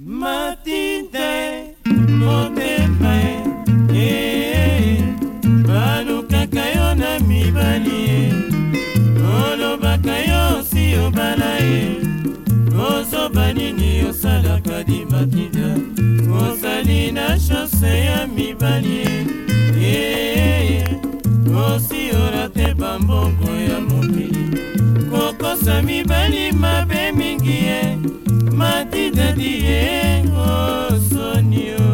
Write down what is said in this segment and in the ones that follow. matite motema e eh, balukaka yo na mibali e olobaka yo si obala ye kozoba nini osalaka dimatida ozali na shose ya mibali e eh, osiola te bambongo ya mokili kokosa mibali mabe mingi ye eh. matidedi yengo sonio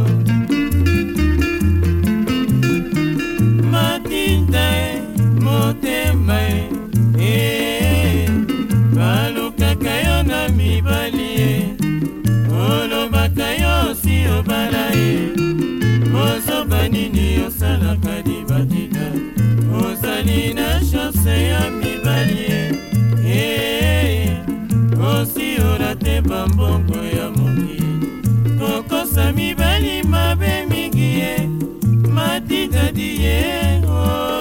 matinda e motema e, e balukaka yo na mibali e olobaka yo si obala e mozoba nini osalaka libatida ozali na shose ya mibali e nakosi ola te bambongo ya mokili kokosa mibali mabe mingi ye matitadi ye oh.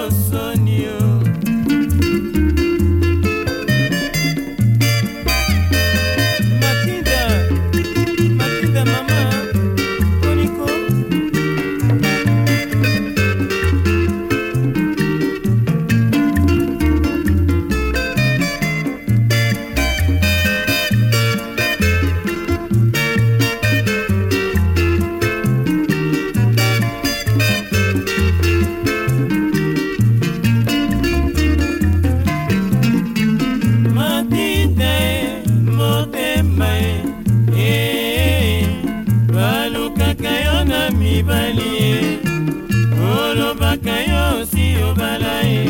balobaka yo si obala ye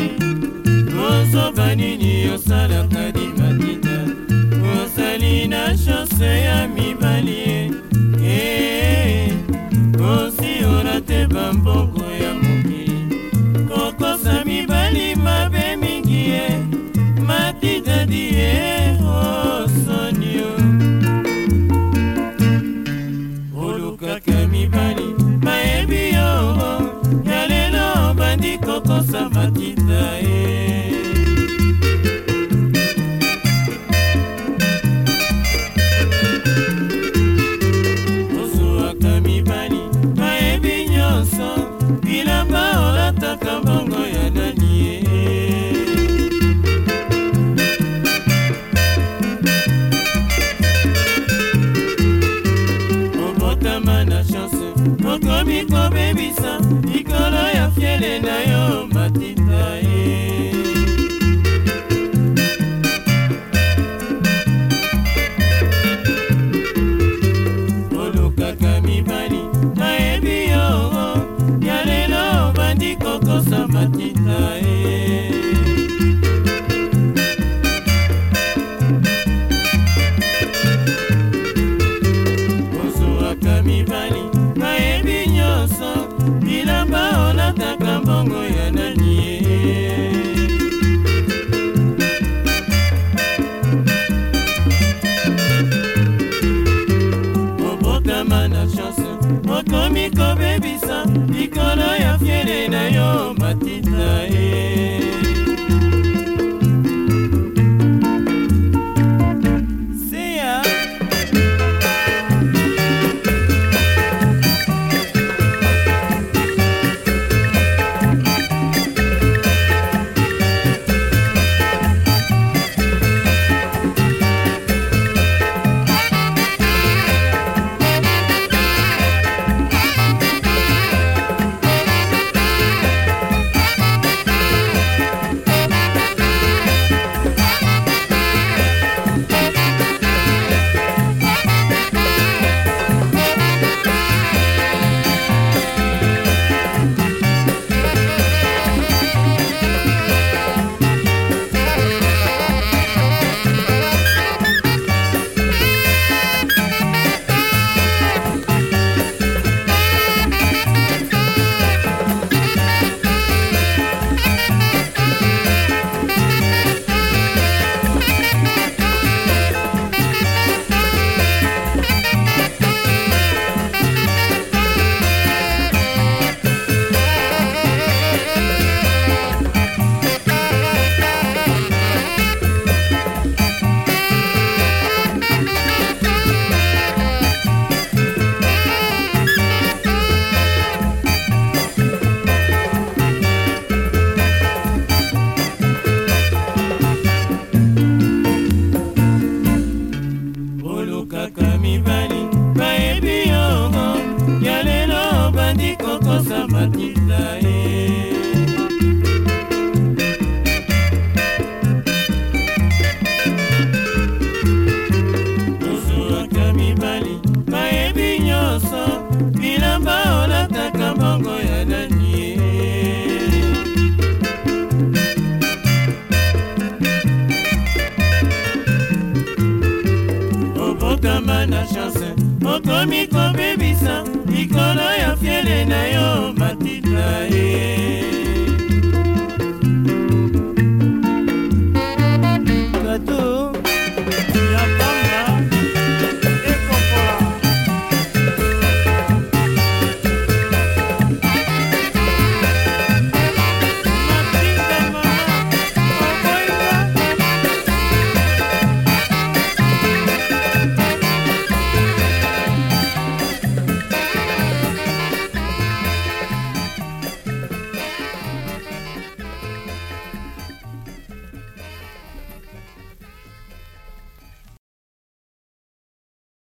ozoba nini osalaka dimatita osali na shose ya mibali ye eh, eh, eh. ngai na yo matinda ye olukaka mibali nayebi yo ya lelo obandi kokosa matinda ye ozwaka mibali nakomi kobebisa likolo ya fiele na yo matita e chance okomi kobebisa likolo ya fiele na yo matita e eh.